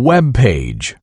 Web page.